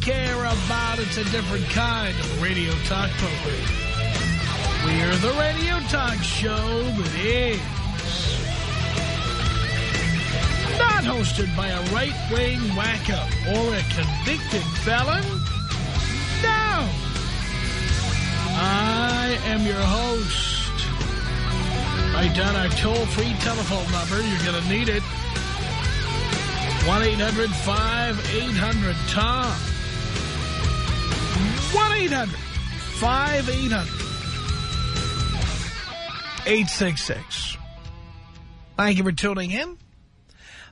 care about. It's a different kind of radio talk program. We're the radio talk show that is not hosted by a right-wing wacko or a convicted felon. No! I am your host. Write down our toll-free telephone number. You're going to need it. 1-800-5800-TOM. 1-800-5800-866. Thank you for tuning in.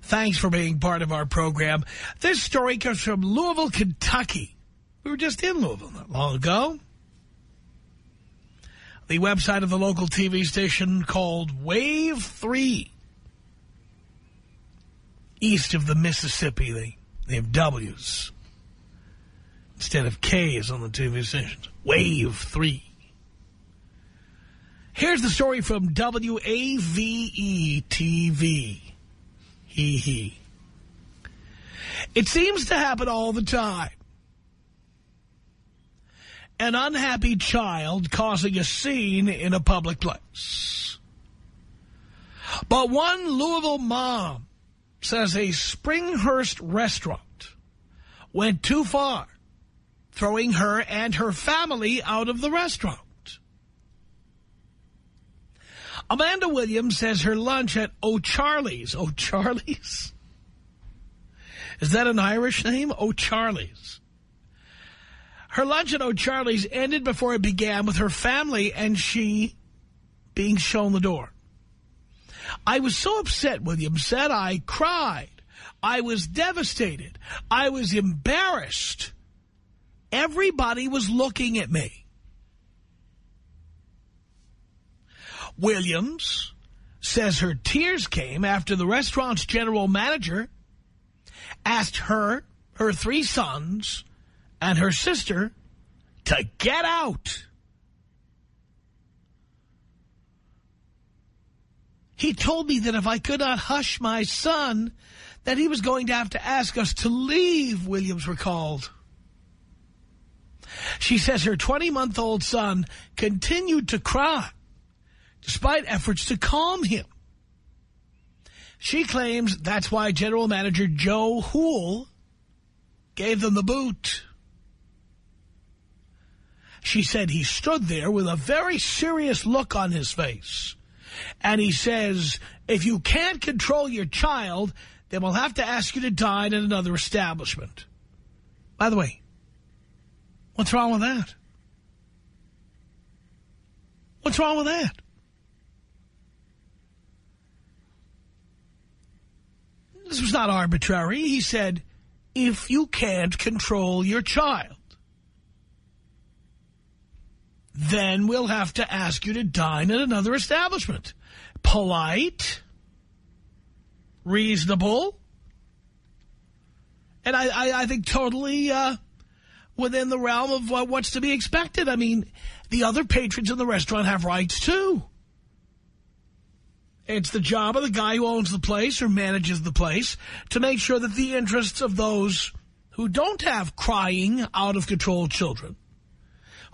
Thanks for being part of our program. This story comes from Louisville, Kentucky. We were just in Louisville not long ago. The website of the local TV station called Wave 3. East of the Mississippi, they, they have W's. Instead of K's on the TV stations. Wave 3. Here's the story from WAVE-TV. Hee hee. It seems to happen all the time. An unhappy child causing a scene in a public place. But one Louisville mom says a Springhurst restaurant went too far, throwing her and her family out of the restaurant. Amanda Williams says her lunch at O'Charley's. O'Charley's? Is that an Irish name? O'Charley's. Her lunch at O'Charley's ended before it began with her family and she being shown the door. I was so upset, Williams said, I cried. I was devastated. I was embarrassed. Everybody was looking at me. Williams says her tears came after the restaurant's general manager asked her, her three sons, and her sister to get out. He told me that if I could not hush my son, that he was going to have to ask us to leave, Williams recalled. She says her 20-month-old son continued to cry despite efforts to calm him. She claims that's why General Manager Joe Hool gave them the boot. She said he stood there with a very serious look on his face. And he says, if you can't control your child, then we'll have to ask you to dine at another establishment. By the way, what's wrong with that? What's wrong with that? This was not arbitrary. He said, if you can't control your child, then we'll have to ask you to dine at another establishment. Polite, reasonable, and I, I, I think totally uh, within the realm of uh, what's to be expected. I mean, the other patrons in the restaurant have rights, too. It's the job of the guy who owns the place or manages the place to make sure that the interests of those who don't have crying, out-of-control children,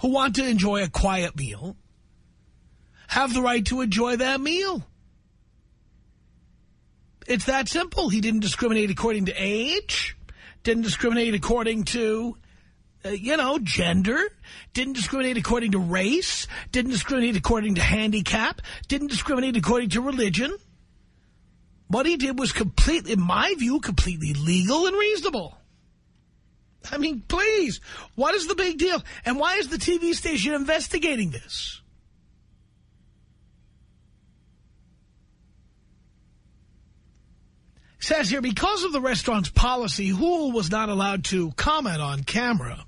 who want to enjoy a quiet meal, have the right to enjoy that meal. It's that simple. He didn't discriminate according to age, didn't discriminate according to uh, you know, gender, didn't discriminate according to race, didn't discriminate according to handicap, didn't discriminate according to religion. What he did was completely, in my view, completely legal and reasonable. I mean, please, what is the big deal? And why is the TV station investigating this? Says here, because of the restaurant's policy, Hool was not allowed to comment on camera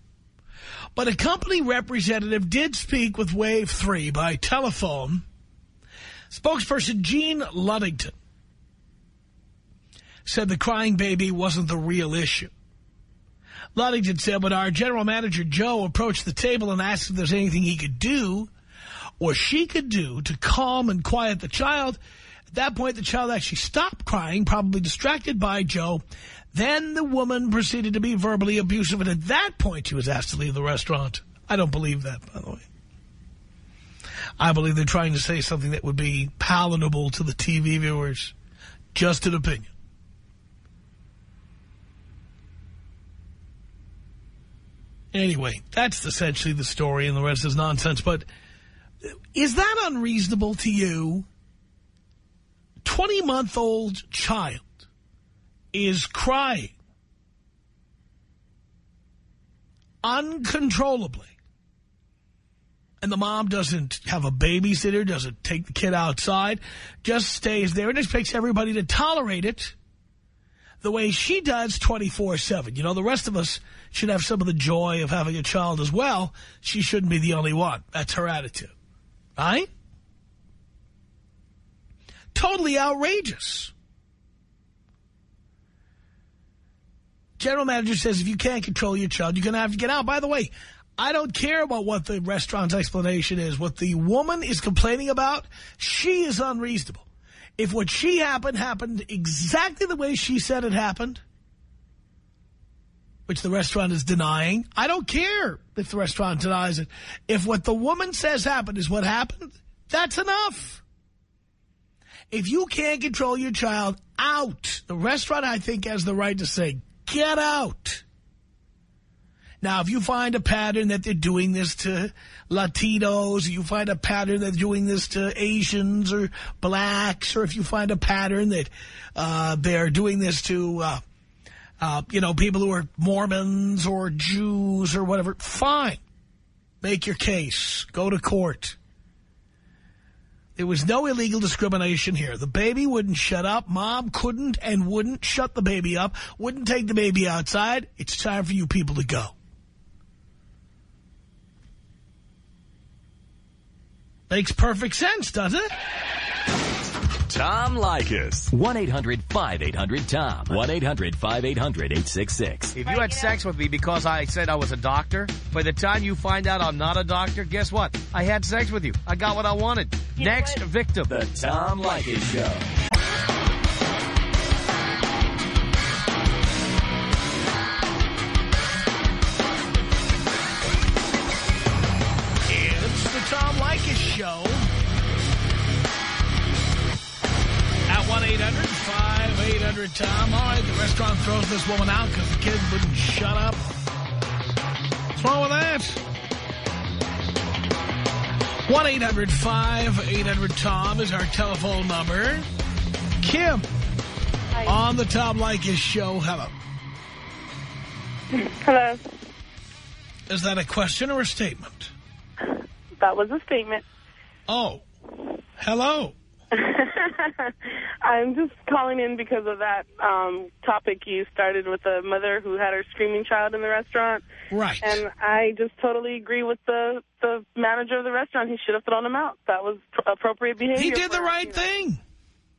But a company representative did speak with Wave 3 by telephone. Spokesperson Gene Luddington said the crying baby wasn't the real issue. Luddington said when our general manager, Joe, approached the table and asked if there's anything he could do or she could do to calm and quiet the child, at that point the child actually stopped crying, probably distracted by Joe. Then the woman proceeded to be verbally abusive, and at that point she was asked to leave the restaurant. I don't believe that, by the way. I believe they're trying to say something that would be palatable to the TV viewers. Just an opinion. Anyway, that's essentially the story, and the rest is nonsense. But is that unreasonable to you? 20-month-old child is crying uncontrollably. And the mom doesn't have a babysitter, doesn't take the kid outside, just stays there and expects everybody to tolerate it the way she does 24-7. You know, the rest of us should have some of the joy of having a child as well. She shouldn't be the only one. That's her attitude. Right? Totally outrageous. General manager says if you can't control your child, you're going to have to get out. By the way, I don't care about what the restaurant's explanation is. What the woman is complaining about, she is unreasonable. If what she happened happened exactly the way she said it happened, which the restaurant is denying, I don't care if the restaurant denies it. If what the woman says happened is what happened, that's enough. If you can't control your child, out. The restaurant, I think, has the right to say, get out. Now, if you find a pattern that they're doing this to Latinos, you find a pattern that they're doing this to Asians or blacks, or if you find a pattern that uh, they're doing this to, uh, uh, you know, people who are Mormons or Jews or whatever, fine. Make your case. Go to court. There was no illegal discrimination here. The baby wouldn't shut up. Mom couldn't and wouldn't shut the baby up, wouldn't take the baby outside. It's time for you people to go. Makes perfect sense, doesn't it? Tom Leykis. 1-800-5800-TOM. 1-800-5800-866. If you had sex with me because I said I was a doctor, by the time you find out I'm not a doctor, guess what? I had sex with you. I got what I wanted. Next victim. The Tom Leykis Show. 1-800-5800-TOM. All right, the restaurant throws this woman out because the kids wouldn't shut up. What's wrong with that? 1-800-5800-TOM is our telephone number. Kim, on the Tom Leykis Show. Hello. Hello. Is that a question or a statement? That was a statement. Oh, hello. I'm just calling in because of that um, topic you started with the mother who had her screaming child in the restaurant. Right. And I just totally agree with the, the manager of the restaurant. He should have thrown him out. That was pr appropriate behavior. He did the right thing.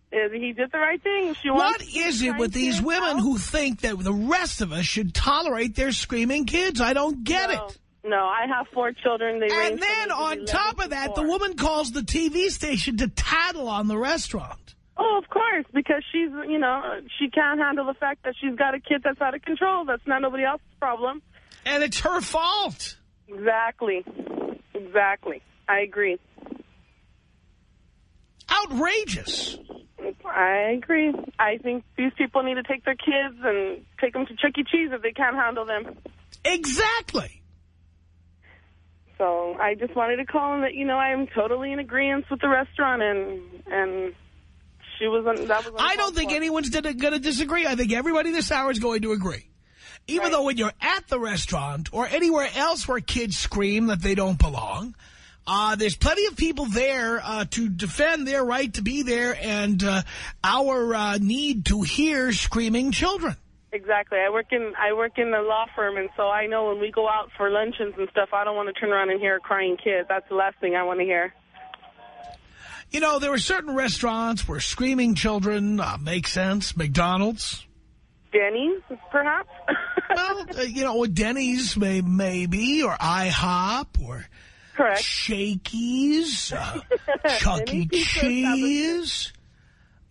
He did the right thing. She What is it with these women help. who think that the rest of us should tolerate their screaming kids? I don't get no, it. No, I have four children. They And then on top of that, the woman calls the TV station to tattle on the restaurant. Oh, of course, because she's, you know, she can't handle the fact that she's got a kid that's out of control. That's not nobody else's problem. And it's her fault. Exactly. Exactly. I agree. Outrageous. I agree. I think these people need to take their kids and take them to Chuck E. Cheese if they can't handle them. Exactly. So I just wanted to call and let you know I am totally in agreement with the restaurant and and she was on, that was. I don't think anyone's going to disagree. I think everybody this hour is going to agree. Even Right. though when you're at the restaurant or anywhere else where kids scream that they don't belong, uh, there's plenty of people there uh, to defend their right to be there and uh, our uh, need to hear screaming children. Exactly. I work in I work in a law firm, and so I know when we go out for luncheons and stuff, I don't want to turn around and hear a crying kids. That's the last thing I want to hear. You know, there are certain restaurants where screaming children uh, make sense. McDonald's. Denny's, perhaps. well, uh, you know, Denny's may maybe, or IHOP, or Correct. Shakey's, uh, Chuck E. Cheese.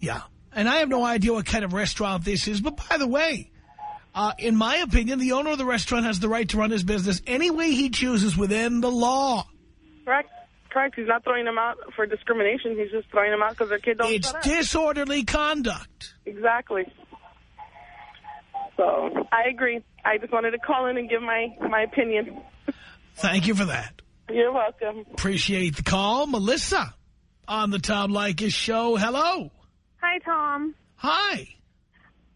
Yeah. And I have no idea what kind of restaurant this is. But by the way, uh, in my opinion, the owner of the restaurant has the right to run his business any way he chooses within the law. Correct. Correct. He's not throwing them out for discrimination. He's just throwing them out because their kid don't It's shut up. disorderly conduct. Exactly. So I agree. I just wanted to call in and give my, my opinion. Thank you for that. You're welcome. Appreciate the call. Melissa on the Tom Leykis show. Hello. Hi, Tom. Hi.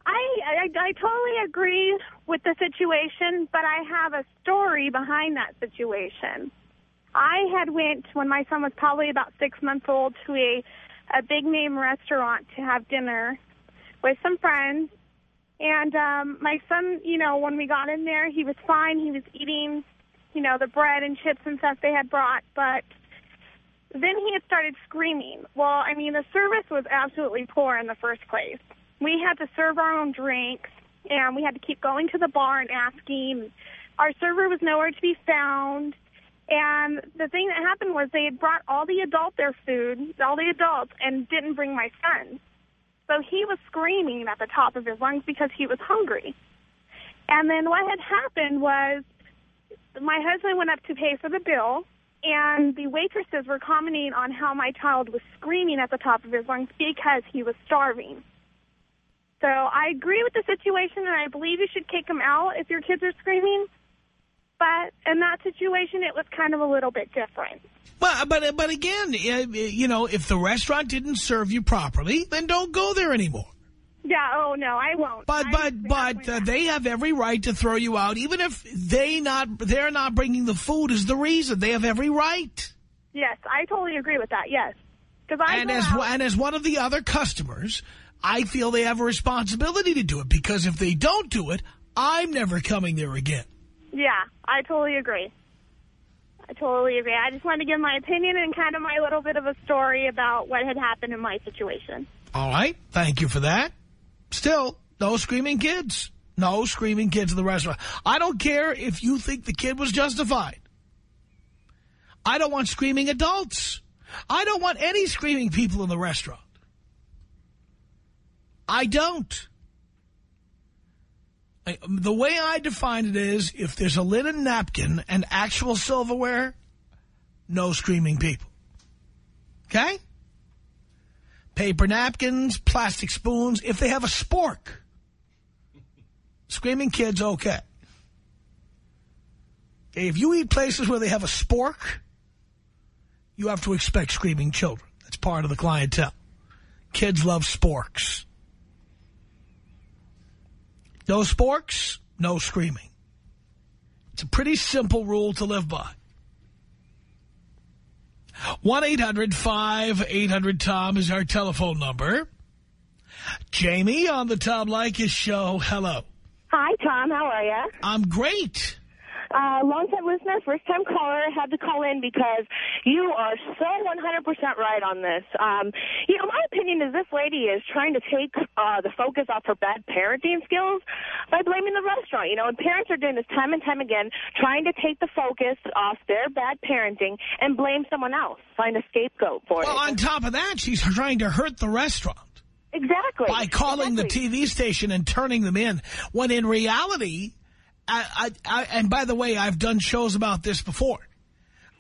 I, I I totally agree with the situation, but I have a story behind that situation. I had went when my son was probably about six months old to a a big name restaurant to have dinner with some friends, and um, my son, you know, when we got in there, he was fine. He was eating, you know, the bread and chips and stuff they had brought, but then he had started screaming. Well, I mean, the service was absolutely poor in the first place. We had to serve our own drinks, and we had to keep going to the bar and asking. Our server was nowhere to be found. And the thing that happened was they had brought all the adult their food, all the adults, and didn't bring my son. So he was screaming at the top of his lungs because he was hungry. And then what had happened was my husband went up to pay for the bill, and the waitresses were commenting on how my child was screaming at the top of his lungs because he was starving. So I agree with the situation, and I believe you should kick him out if your kids are screaming. But in that situation, it was kind of a little bit different. Well, but but again, you know, if the restaurant didn't serve you properly, then don't go there anymore. Yeah, oh, no, I won't. But but but uh, they have every right to throw you out, even if they not they're not bringing the food is the reason. They have every right. Yes, I totally agree with that, yes. Because I And as out- and as one of the other customers, I feel they have a responsibility to do it because if they don't do it, I'm never coming there again. Yeah, I totally agree. I totally agree. I just wanted to give my opinion and kind of my little bit of a story about what had happened in my situation. All right, thank you for that. Still, no screaming kids. No screaming kids in the restaurant. I don't care if you think the kid was justified. I don't want screaming adults. I don't want any screaming people in the restaurant. I don't. I, the way I define it is, if there's a linen napkin and actual silverware, no screaming people. Okay? Paper napkins, plastic spoons, if they have a spork. Screaming kids, okay. If you eat places where they have a spork, you have to expect screaming children. That's part of the clientele. Kids love sporks. No sporks, no screaming. It's a pretty simple rule to live by. 1-800-5800-TOM is our telephone number. Jamie on the Tom Leykis show. Hello. Hi, Tom. How are you? I'm great. Uh, long-time listener, first-time caller. Had to call in because you are so 100% right on this. Um, you know, my opinion is this lady is trying to take uh, the focus off her bad parenting skills by blaming the restaurant. You know, and parents are doing this time and time again, trying to take the focus off their bad parenting and blame someone else, find a scapegoat for Well, it. Well, on top of that, she's trying to hurt the restaurant exactly. by calling exactly. the TV station and turning them in, when in reality, I, I, and by the way, I've done shows about this before.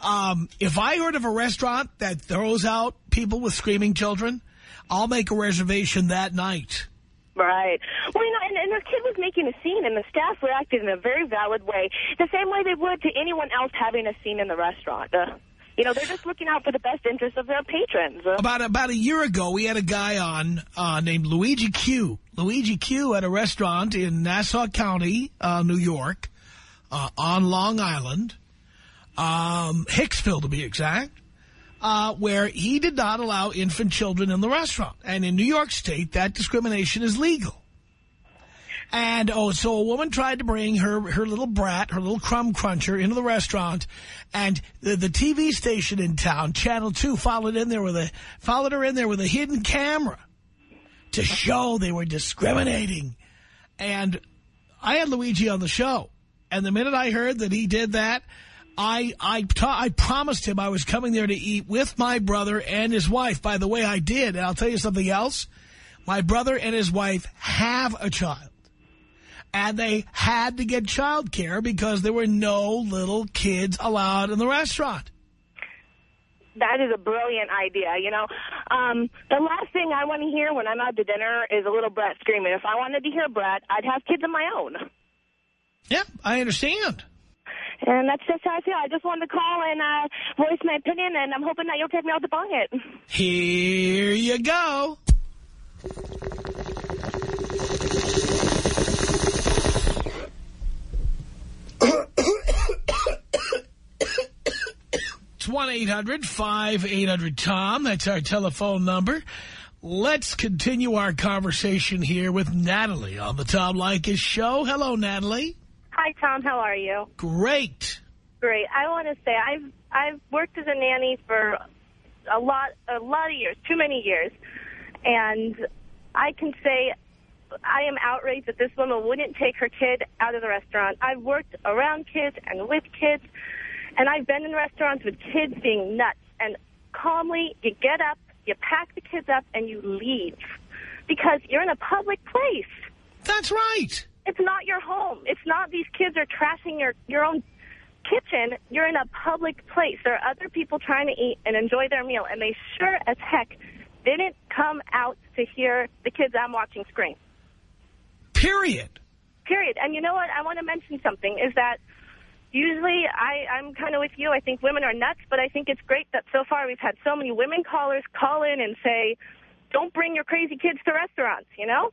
Um, if I heard of a restaurant that throws out people with screaming children, I'll make a reservation that night. Right. Well, you know, and, and their kid was making a scene, and the staff reacted in a very valid way, the same way they would to anyone else having a scene in the restaurant. Uh, you know, they're just looking out for the best interest of their patrons. About about a year ago, we had a guy on uh, named Luigi Q. Luigi Q at a restaurant in Nassau County, uh, New York, uh, on Long Island, um, Hicksville to be exact, uh, where he did not allow infant children in the restaurant. And in New York State, that discrimination is legal. And, oh, so a woman tried to bring her, her little brat, her little crumb cruncher into the restaurant. And the, the TV station in town, Channel 2, followed in there with a, followed her in there with a hidden camera to show they were discriminating. And I had Luigi on the show. And the minute I heard that he did that, I I, I promised him I was coming there to eat with my brother and his wife. By the way, I did. And I'll tell you something else. My brother and his wife have a child. And they had to get child care because there were no little kids allowed in the restaurant. That is a brilliant idea, you know. Um, the last thing I want to hear when I'm out to dinner is a little brat screaming. If I wanted to hear brat, I'd have kids of my own. Yeah, I understand. And that's just how I feel. I just wanted to call and uh, voice my opinion, and I'm hoping that you'll take me out to buy it. Here you go. It's 1-800-5800-TOM. That's our telephone number. Let's continue our conversation here with Natalie on the Tom Leykis Show. Hello, Natalie. Hi, Tom. How are you? Great. Great. I want to say I've I've worked as a nanny for a lot a lot of years, too many years, and I can say I am outraged that this woman wouldn't take her kid out of the restaurant. I've worked around kids and with kids, and I've been in restaurants with kids being nuts. And calmly, you get up, you pack the kids up, and you leave because you're in a public place. That's right. It's not your home. It's not these kids are trashing your, your own kitchen. You're in a public place. There are other people trying to eat and enjoy their meal, and they sure as heck didn't come out to hear the kids I'm watching scream. Period. Period. And you know what? I want to mention something, is that usually I, I'm kind of with you. I think women are nuts, but I think it's great that so far we've had so many women callers call in and say, don't bring your crazy kids to restaurants, you know?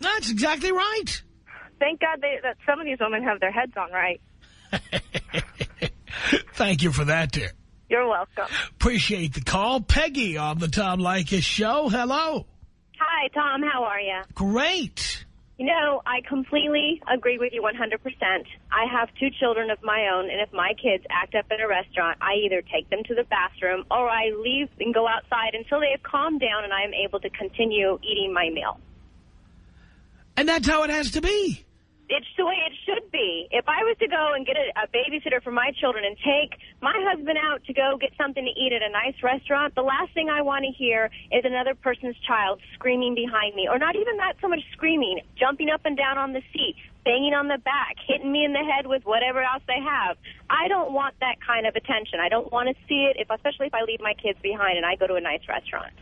That's exactly right. Thank God they, that some of these women have their heads on right. Thank you for that, dear. You're welcome. Appreciate the call. Peggy on the Tom Leykis Show. Hello. Hi, Tom. How are you? Great. You know, I completely agree with you 100%. I have two children of my own, and if my kids act up in a restaurant, I either take them to the bathroom or I leave and go outside until they have calmed down and I am able to continue eating my meal. And that's how it has to be. It's the way it should be. If I was to go and get a, a babysitter for my children and take my husband out to go get something to eat at a nice restaurant, the last thing I want to hear is another person's child screaming behind me. Or not even that so much screaming, jumping up and down on the seat, banging on the back, hitting me in the head with whatever else they have. I don't want that kind of attention. I don't want to see it, if, especially if I leave my kids behind and I go to a nice restaurant.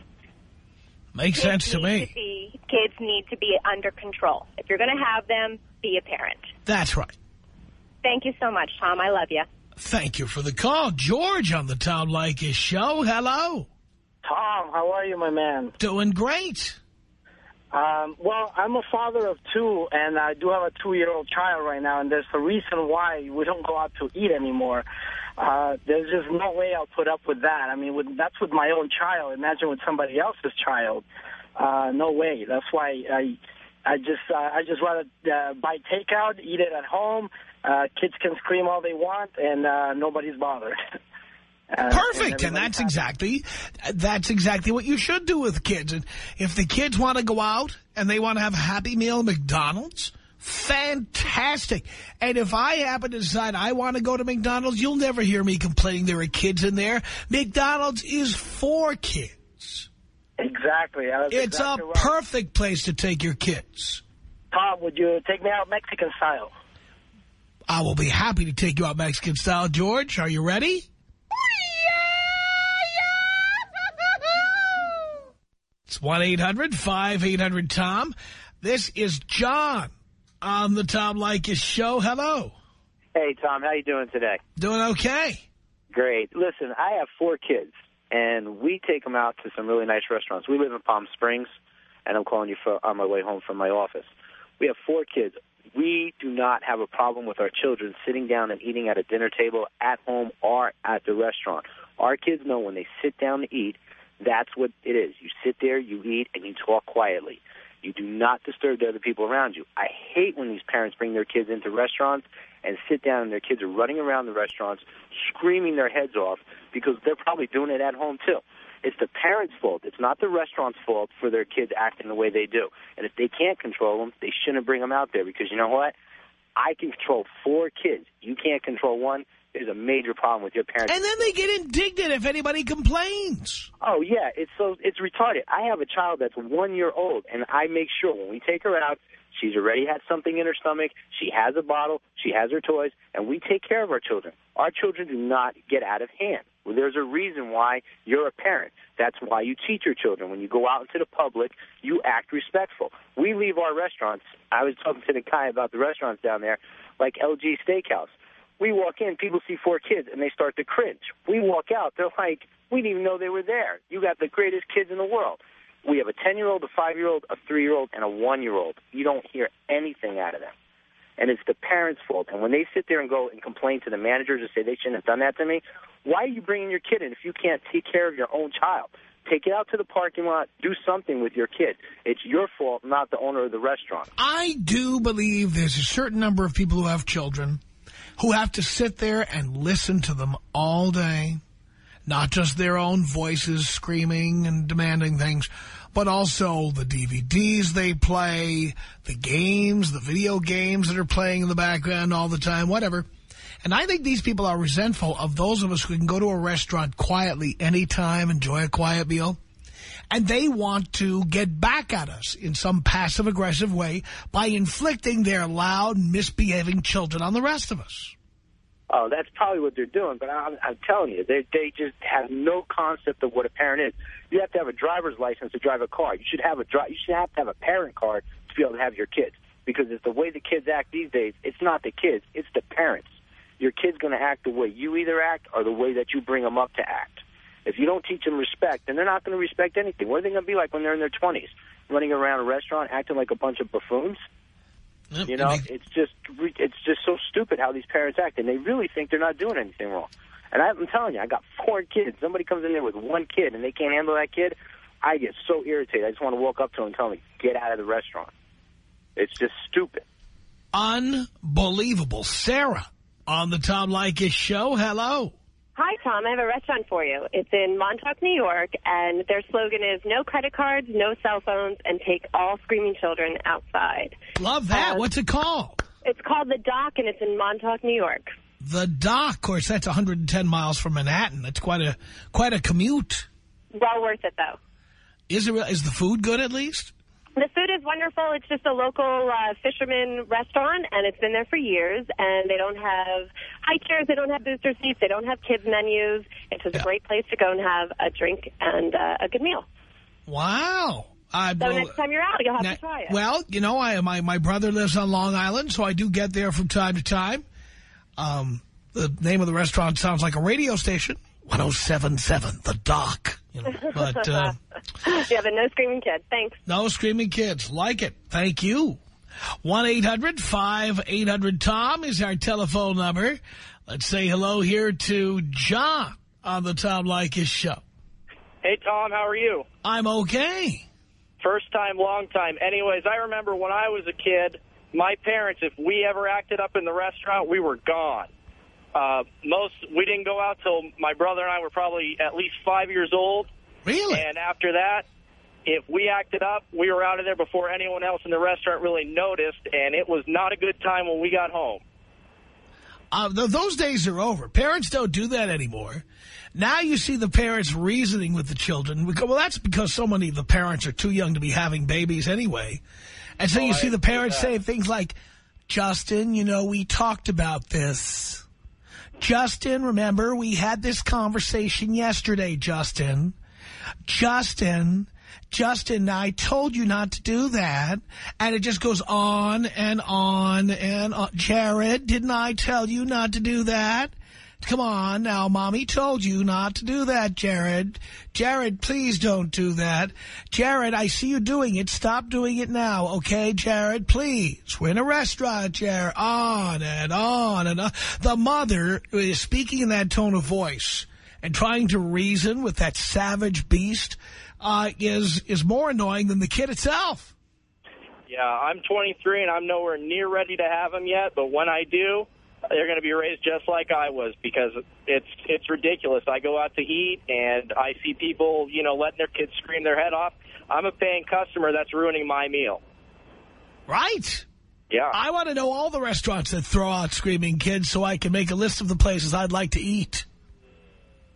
Makes Kids sense to me. To be, kids need to be under control. If you're going to have them, be a parent. That's right. Thank you so much, Tom. I love you. Thank you for the call. George on the Tom Leykis Show. Hello. Tom, how are you, my man? Doing great. Um, well, I'm a father of two, and I do have a two-year-old child right now, and there's a reason why we don't go out to eat anymore. Uh, there's just no way I'll put up with that. I mean, with, that's with my own child. Imagine with somebody else's child. Uh, no way. That's why I, I just, uh, I just rather uh, buy takeout, eat it at home. Uh, kids can scream all they want, and uh, nobody's bothered. Uh, Perfect. And everybody's that's happy. exactly, that's exactly what you should do with kids. And if the kids want to go out and they want to have a Happy Meal McDonald's, fantastic. And if I happen to decide I want to go to McDonald's, you'll never hear me complaining there are kids in there. McDonald's is for kids. Exactly. It's exactly a right. perfect place to take your kids. Tom, would you take me out Mexican style? I will be happy to take you out Mexican style. George, are you ready? It's 1-800-5800-TOM. This is John on the Tom Leykis Show. Hello. Hey, Tom, how you doing today? Doing okay? Great. Listen, I have four kids, and we take them out to some really nice restaurants. We live in Palm Springs, and I'm calling you for, on my way home from my office. We have four kids. We do not have a problem with our children sitting down and eating at a dinner table at home or at the restaurant. Our kids know when they sit down to eat, that's what it is. You sit there, you eat, and you talk quietly. You do not disturb the other people around you. I hate when these parents bring their kids into restaurants and sit down and their kids are running around the restaurants screaming their heads off because they're probably doing it at home too. It's the parents' fault. It's not the restaurant's fault for their kids acting the way they do. And if they can't control them, they shouldn't bring them out there because you know what? I can control four kids. You can't control one. There's a major problem with your parents. And then they get indignant if anybody complains. Oh yeah, it's so it's retarded. I have a child that's one year old, and I make sure when we take her out, she's already had something in her stomach. She has a bottle. She has her toys, and we take care of our children. Our children do not get out of hand. Well, there's a reason why you're a parent. That's why you teach your children. When you go out into the public, you act respectful. We leave our restaurants. I was talking to the guy about the restaurants down there, like LG Steakhouse. We walk in, people see four kids, and they start to cringe. We walk out, they're like, we didn't even know they were there. You got the greatest kids in the world. We have a 10-year-old, a 5-year-old, a 3-year-old, and a 1-year-old. You don't hear anything out of them. And it's the parents' fault. And when they sit there and go and complain to the managers and say they shouldn't have done that to me, why are you bringing your kid in if you can't take care of your own child? Take it out to the parking lot. Do something with your kid. It's your fault, not the owner of the restaurant. I do believe there's a certain number of people who have children who have to sit there and listen to them all day. Not just their own voices screaming and demanding things, but also the DVDs they play, the games, the video games that are playing in the background all the time, whatever. And I think these people are resentful of those of us who can go to a restaurant quietly anytime, enjoy a quiet meal. And they want to get back at us in some passive-aggressive way by inflicting their loud, misbehaving children on the rest of us. Oh, that's probably what they're doing. But I'm, I'm telling you, they they just have no concept of what a parent is. You have to have a driver's license to drive a car. You should have a dri You should have to have a parent card to be able to have your kids. Because it's the way the kids act these days. It's not the kids. It's the parents. Your kid's going to act the way you either act or the way that you bring them up to act. If you don't teach them respect, then they're not going to respect anything. What are they going to be like when they're in their 20s? Running around a restaurant acting like a bunch of buffoons? Yep, You know, it's just it's just so stupid how these parents act, and they really think they're not doing anything wrong. And I, I'm telling you, I got four kids. Somebody comes in there with one kid, and they can't handle that kid. I get so irritated. I just want to walk up to him and tell him, "Get out of the restaurant." It's just stupid. Unbelievable. Sarah on the Tom Leykis show. Hello. Hi, Tom. I have a restaurant for you. It's in Montauk, New York, and their slogan is no credit cards, no cell phones, and take all screaming children outside. Love that. Uh, What's it called? It's called The Dock, and it's in Montauk, New York. The Dock. Of course, that's 110 miles from Manhattan. That's quite a quite a commute. Well worth it, though. Is it? Is the food good at least? The food is wonderful. It's just a local uh, fisherman restaurant, and it's been there for years. And they don't have high chairs. They don't have booster seats. They don't have kids menus. It's just a great place to go and have a drink and uh, a good meal. Wow. I, So next time you're out, you'll have Na- to try it. Well, you know, I my my brother lives on Long Island, so I do get there from time to time. Um, the name of the restaurant sounds like a radio station. 1077, The Dock. You know, but uh, yeah, but no screaming kids. Thanks. no screaming kids. Like it. Thank you. 1-800-5800-TOM is our telephone number. Let's say hello here to John on the Tom Leykis show. Hey, Tom, how are you? I'm okay. First time, long time. Anyways, I remember when I was a kid, my parents, if we ever acted up in the restaurant, we were gone. Uh, most, we didn't go out till my brother and I were probably at least five years old. Really? And after that, if we acted up, we were out of there before anyone else in the restaurant really noticed, and it was not a good time when we got home. Uh, th those days are over. Parents don't do that anymore. Now you see the parents reasoning with the children. We go, Well, that's because so many of the parents are too young to be having babies anyway. And so Oh, you I see the parents say things like, Justin, you know, we talked about this. Justin, remember, we had this conversation yesterday, Justin. Justin, Justin, I told you not to do that. And it just goes on and on and on. Jared, didn't I tell you not to do that? Come on now, Mommy told you not to do that, Jared. Jared, please don't do that. Jared, I see you doing it. Stop doing it now, okay, Jared? Please. We're in a restaurant, Jared. On and on and on. The mother is speaking in that tone of voice and trying to reason with that savage beast uh, is is more annoying than the kid itself. Yeah, I'm 23 and I'm nowhere near ready to have him yet, but when I do, they're going to be raised just like I was because it's it's ridiculous. I go out to eat and I see people, you know, letting their kids scream their head off. I'm a paying customer that's ruining my meal. Right. Yeah. I want to know all the restaurants that throw out screaming kids so I can make a list of the places I'd like to eat.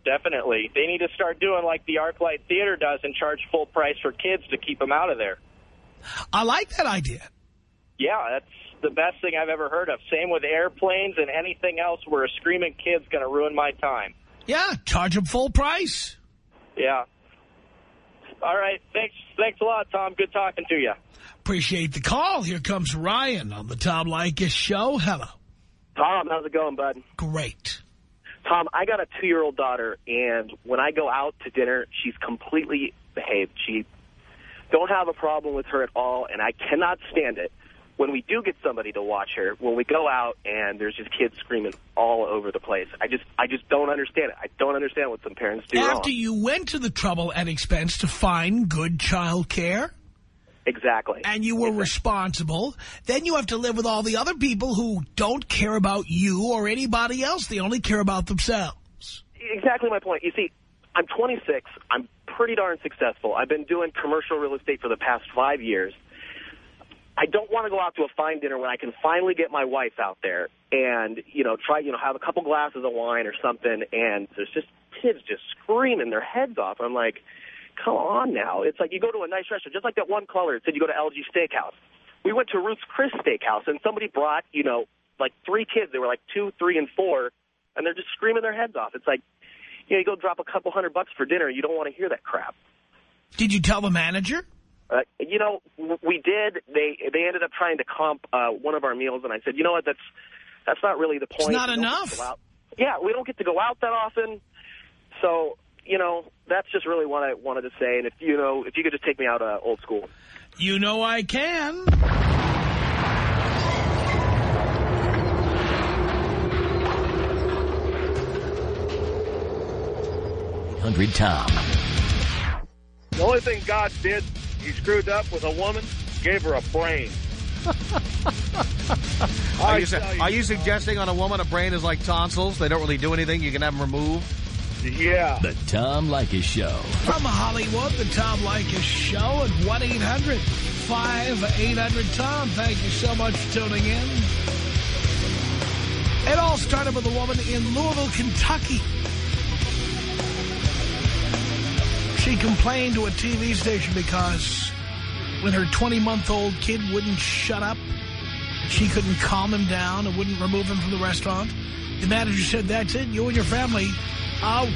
Definitely. They need to start doing like the ArcLight Theater does and charge full price for kids to keep them out of there. I like that idea. Yeah, that's the best thing I've ever heard of. Same with airplanes and anything else where a screaming kid's going to ruin my time. Yeah, charge them full price. Yeah. All right. Thanks. Thanks a lot, Tom. Good talking to you. Appreciate the call. Here comes Ryan on the Tom Leykis show. Hello. Tom, how's it going, bud? Great. Tom, I got a two-year-old daughter, and when I go out to dinner, she's completely behaved. She don't have a problem with her at all, and I cannot stand it when we do get somebody to watch her, when we go out and there's just kids screaming all over the place. I just I just don't understand it. I don't understand what some parents do After wrong. you went to the trouble and expense to find good child care, Exactly. and you were responsible, then you have to live with all the other people who don't care about you or anybody else. They only care about themselves. Exactly my point. You see, I'm 26. I'm pretty darn successful. I've been doing commercial real estate for the past five years. I don't want to go out to a fine dinner when I can finally get my wife out there and, you know, try, you know, have a couple glasses of wine or something, and there's just kids just screaming their heads off. I'm like, come on now. It's like you go to a nice restaurant, just like that one caller said you go to LG Steakhouse. We went to Ruth's Chris Steakhouse, and somebody brought, you know, like three kids. They were like two, three, and four, and they're just screaming their heads off. It's like, you know, you go drop a couple hundred bucks for dinner, you don't want to hear that crap. Did you tell the manager? Uh, you know, we did. They they ended up trying to comp uh, one of our meals, and I said, you know what, that's that's not really the point. not We don't enough. Yeah, we don't get to go out that often. So, you know, that's just really what I wanted to say. And if you know, if you could just take me out uh, old school. You know I can. Hundred Tom. The only thing God did, he screwed up with a woman, gave her a brain. Are you, you, are you suggesting on a woman a brain is like tonsils? They don't really do anything. You can have them removed? Yeah. The Tom Leykis Show. From Hollywood, the Tom Leykis Show at 1-800-5800-TOM. Thank you so much for tuning in. It all started with a woman in Louisville, Kentucky. She complained to a TV station because when her 20-month-old kid wouldn't shut up, she couldn't calm him down and wouldn't remove him from the restaurant. The manager said, that's it, you and your family out.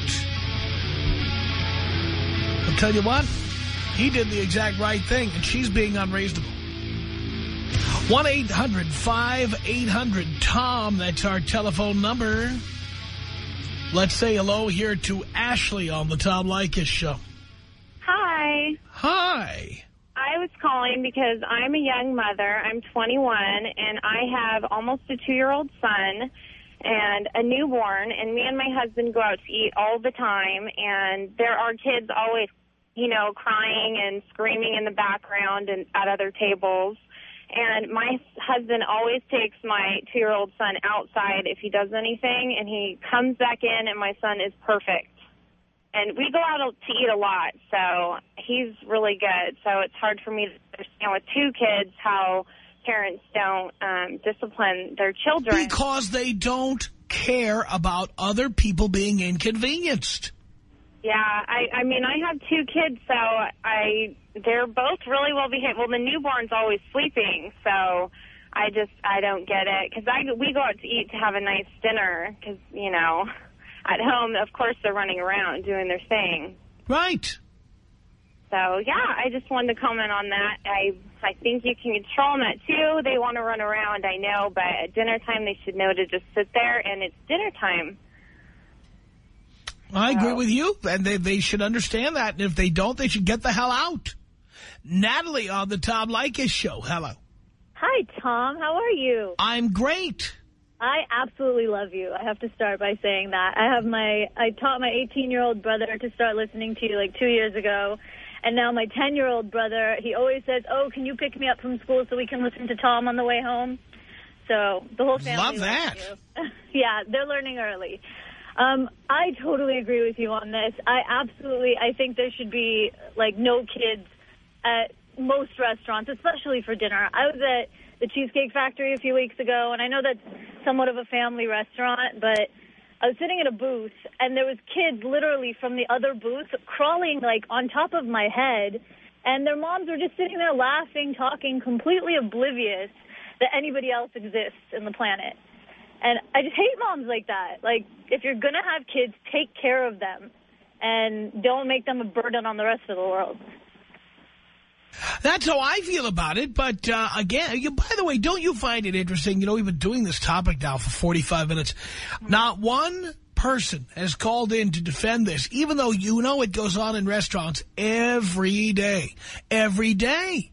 I'll tell you what, he did the exact right thing, and she's being unreasonable. 1-800-5800-TOM, that's our telephone number. Let's say hello here to Ashley on the Tom Leykis Show. Hi. Hi. I was calling because I'm a young mother. I'm 21, and I have almost a two-year-old son and a newborn, and me and my husband go out to eat all the time, and there are kids always, you know, crying and screaming in the background and at other tables. And my husband always takes my two-year-old son outside if he does anything, and he comes back in, and my son is perfect. And we go out to eat a lot, so he's really good. So it's hard for me to understand with two kids how parents don't um, discipline their children. Because they don't care about other people being inconvenienced. Yeah, I, I mean, I have two kids, so I they're both really well behaved. Well, the newborn's always sleeping, so I just I don't get it because I we go out to eat to have a nice dinner because you know at home, of course, they're running around doing their thing. Right. So yeah, I just wanted to comment on that. I I think you can control them at two. They want to run around, I know, but at dinner time they should know to just sit there and it's dinner time. I agree with you, and they, they should understand that. And if they don't, they should get the hell out. Natalie on the Tom Leykis Show. Hello. Hi, Tom. How are you? I'm great. I absolutely love you. I have to start by saying that. I have my, I taught my 18-year-old brother to start listening to you like two years ago. And now my 10-year-old brother, he always says, oh, can you pick me up from school so we can listen to Tom on the way home? So the whole family Love that. yeah, they're learning early. Um, I totally agree with you on this. I absolutely, I think there should be, like, no kids at most restaurants, especially for dinner. I was at the Cheesecake Factory a few weeks ago, and I know that's somewhat of a family restaurant, but I was sitting in a booth, and there was kids literally from the other booth crawling, like, on top of my head, and their moms were just sitting there laughing, talking, completely oblivious that anybody else exists in the planet. And I just hate moms like that. Like, if you're going to have kids, take care of them and don't make them a burden on the rest of the world. That's how I feel about it. But uh, again, you, by the way, don't you find it interesting? You know, we've been doing this topic now for 45 minutes. Not one person has called in to defend this, even though you know it goes on in restaurants every day. Every day.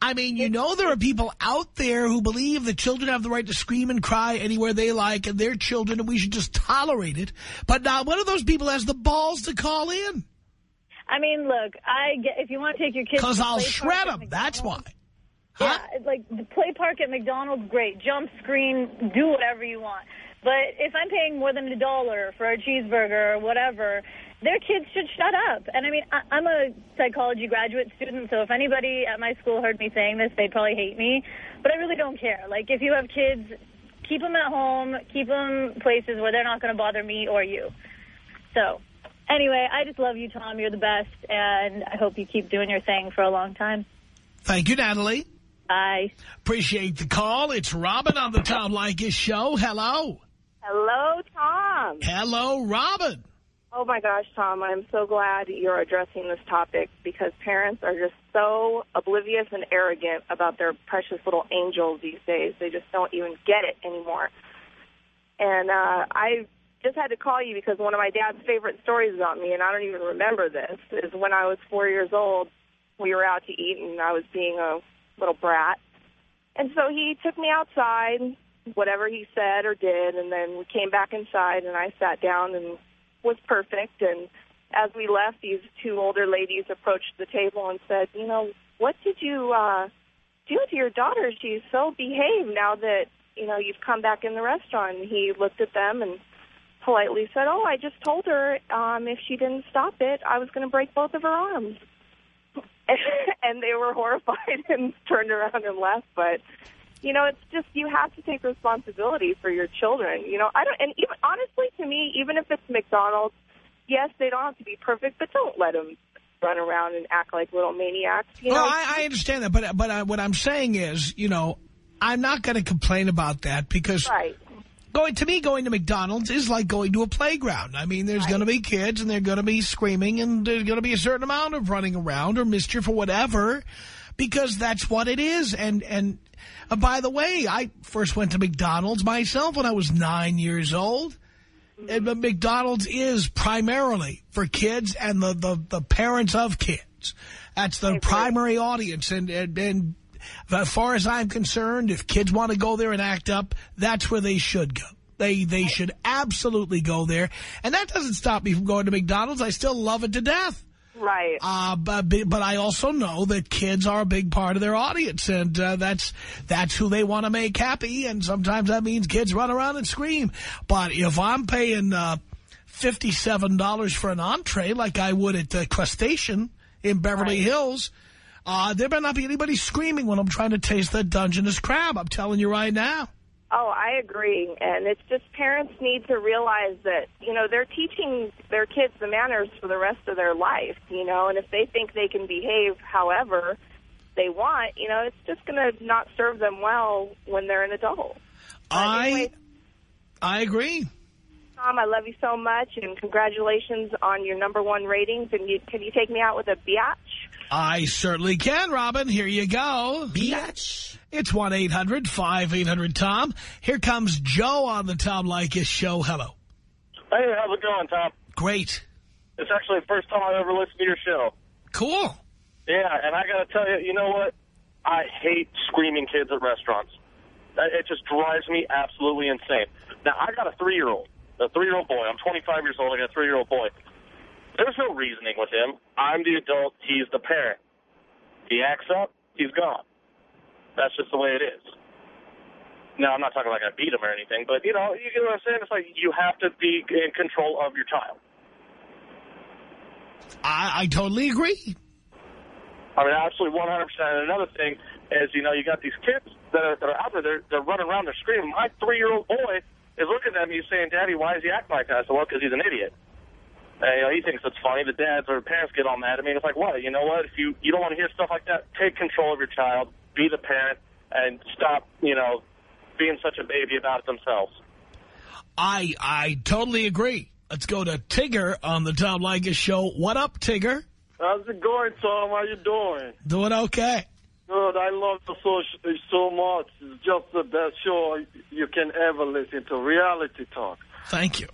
I mean, you know there are people out there who believe that children have the right to scream and cry anywhere they like and they're children and we should just tolerate it. But not one of those people has the balls to call in. I mean, look, I get if you want to take your kids Because I'll shred them. That's why. Yeah, like the play park at McDonald's, great. Jump screen, do whatever you want. But if I'm paying more than a dollar for a cheeseburger or whatever, their kids should shut up. And I mean, I, I'm a psychology graduate student, so if anybody at my school heard me saying this, they'd probably hate me. But I really don't care. Like, if you have kids, keep them at home, keep them places where they're not going to bother me or you. So, anyway, I just love you, Tom. You're the best, and I hope you keep doing your thing for a long time. Thank you, Natalie. Bye. Appreciate the call. It's Robin on the Tom Leykis show. Hello. Hello, Tom. Hello, Robin. Oh, my gosh, Tom, I'm so glad you're addressing this topic because parents are just so oblivious and arrogant about their precious little angels these days. They just don't even get it anymore. And uh, I just had to call you because one of my dad's favorite stories about me, and I don't even remember this, is when I was four years old, we were out to eat, and I was being a little brat. And so he took me outside, whatever he said or did, and then we came back inside, and I sat down and was perfect. And as we left, these two older ladies approached the table and said, you know, what did you uh, do to your daughter? She's so behaved now that, you know, you've come back in the restaurant. And he looked at them and politely said, oh, I just told her um, if she didn't stop it, I was going to break both of her arms. and they were horrified and turned around and left. But, you know, it's just you have to take responsibility for your children. You know, I don't, and even honestly, to me, even if it's McDonald's, yes, they don't have to be perfect, but don't let them run around and act like little maniacs. You well, know, I, I understand that, but but uh, what I'm saying is, you know, I'm not going to complain about that because right. Going to me going to McDonald's is like going to a playground. I mean, there's going to be kids and they're going to be screaming and there's going to be a certain amount of running around or mischief or whatever because that's what it is. And and uh, by the way, I first went to McDonald's myself when I was nine years old. And but McDonald's is primarily for kids and the, the, the parents of kids. That's the primary audience. And, and, and as far as I'm concerned, if kids want to go there and act up, that's where they should go. They they should absolutely go there. And that doesn't stop me from going to McDonald's. I still love it to death. Right. Uh, but, but I also know that kids are a big part of their audience, and uh, that's that's who they want to make happy, and sometimes that means kids run around and scream. But if I'm paying uh, $57 for an entree like I would at the Crustacean in Beverly Right. Hills, uh, there better not be anybody screaming when I'm trying to taste that Dungeness crab. I'm telling you right now. Oh, I agree. And it's just parents need to realize that, you know, they're teaching their kids the manners for the rest of their life, you know, and if they think they can behave however they want, you know, it's just going to not serve them well when they're an adult. I I agree. Tom, I love you so much, and congratulations on your number one ratings. And you, can you take me out with a biatch? I certainly can, Robin. Here you go. Biatch. It's 1-800-5800-TOM. Here comes Joe on the Tom Leykis show. Hello. Hey, how's it going, Tom? Great. It's actually the first time I've ever listened to your show. Cool. Yeah, and I got to tell you, you know what? I hate screaming kids at restaurants. Uh, it just drives me absolutely insane. Now, I got a three-year-old, a three-year-old boy. I'm 25 years old. I got a three-year-old boy. There's no reasoning with him. I'm the adult. He's the parent. He acts up. He's gone. That's just the way it is. Now, I'm not talking like I beat him or anything, but, you know, you get what I'm saying? It's like you have to be in control of your child. I, I totally agree. I mean, absolutely 100%. And another thing is, you know, you got these kids that are, that are out there, they're, they're running around, they're screaming. My three-year-old boy is looking at me saying, Daddy, why is he acting like that? I said, well, because he's an idiot. And, you know, he thinks it's funny. The dads or the parents get all mad. I mean, it's like, what? You know what? If you, you don't want to hear stuff like that, take control of your child, be the parent, and stop, you know, being such a baby about it themselves. I I totally agree. Let's go to Tigger on the Tom Leykis show. What up, Tigger? How's it going, Tom? How you doing? Doing okay. Good. I love the show so much. It's just the best show you can ever listen to. Reality talk. Thank you.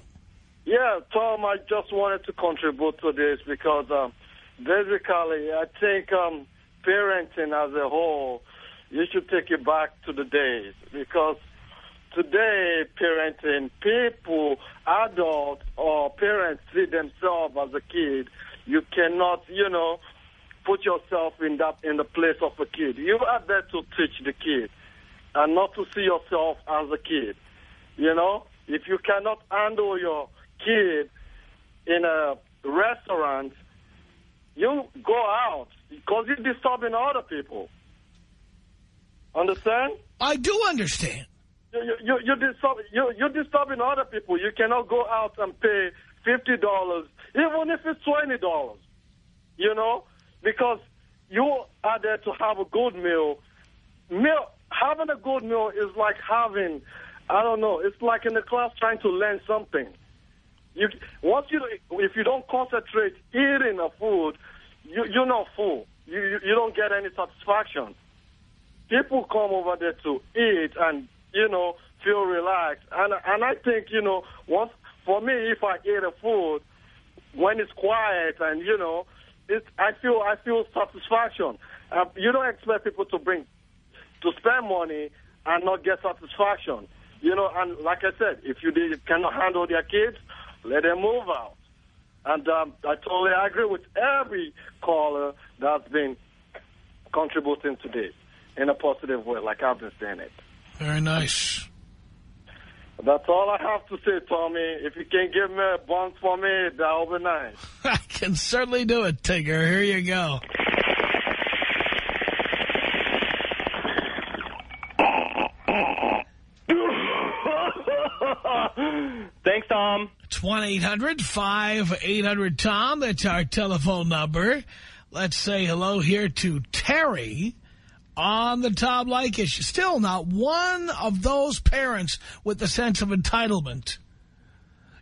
Yeah, Tom, I just wanted to contribute to this because um, basically I think um, parenting as a whole, you should take it back to the days because today parenting, people, adults or parents see themselves as a kid. You cannot, you know, put yourself in that in the place of a kid. You are there to teach the kid and not to see yourself as a kid. You know, if you cannot handle your kid in a restaurant, you go out because you're disturbing other people. Understand? I do understand. You, you, you, disturb, you, you're disturbing other people. You cannot go out and pay $50, even if it's $20, you know, because you are there to have a good meal. meal. Having a good meal is like having, I don't know, it's like in the class trying to learn something. You, once you, if you don't concentrate eating a food, you, you're not full. You, you, you don't get any satisfaction. People come over there to eat and, you know, feel relaxed. And, and I think, you know, once, for me, if I eat a food, when it's quiet and, you know, it, I feel, I feel satisfaction. Uh, you don't expect people to bring, to spend money and not get satisfaction. You know, and like I said, if you cannot handle their kids, let them move out. And um, I totally agree with every caller that's been contributing today in a positive way, like I've been saying it. Very nice. That's all I have to say, Tommy. If you can give me a bunk for me, that'll be nice. I can certainly do it, Tigger. Here you go. Thanks, Tom. It's 1-800-5800-TOM. That's our telephone number. Let's say hello here to Terry on the Tom Leykis. Still not one of those parents with the sense of entitlement.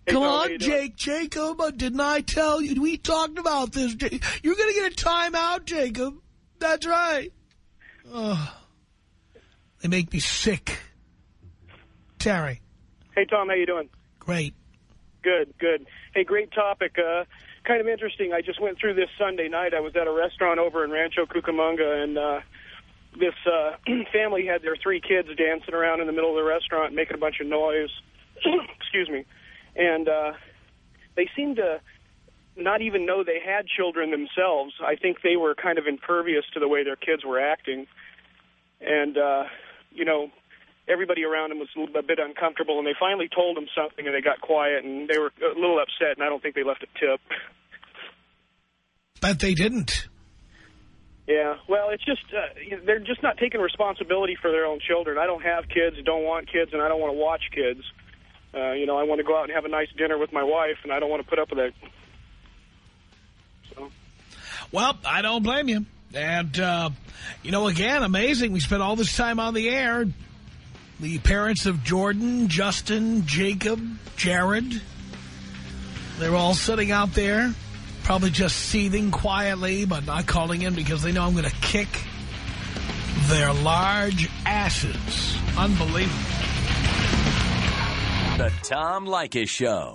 Hey, Come Tom, on. Jake, Jacob, uh, didn't I tell you? We talked about this. You're going to get a timeout, Jacob. That's right. Ugh. They make me sick. Terry. Hey, Tom, how you doing? Great. Good, good. Hey, great topic. Uh, kind of interesting. I just went through this Sunday night. I was at a restaurant over in Rancho Cucamonga, and uh, this uh, family had their three kids dancing around in the middle of the restaurant, making a bunch of noise. Excuse me. And uh, they seemed to not even know they had children themselves. I think they were kind of impervious to the way their kids were acting. And, uh, you know, everybody around him was a, little, a bit uncomfortable, and they finally told him something, and they got quiet, and they were a little upset, and I don't think they left a tip. But they didn't. Yeah, well, it's just, uh, they're just not taking responsibility for their own children. I don't have kids, don't want kids, and I don't want to watch kids. Uh, you know, I want to go out and have a nice dinner with my wife, and I don't want to put up with it. So. Well, I don't blame you. And, uh, you know, again, amazing. We spent all this time on the air. The parents of Jordan, Justin, Jacob, Jared, they're all sitting out there, probably just seething quietly, but not calling in because they know I'm going to kick their large asses. Unbelievable. The Tom Leykis Show.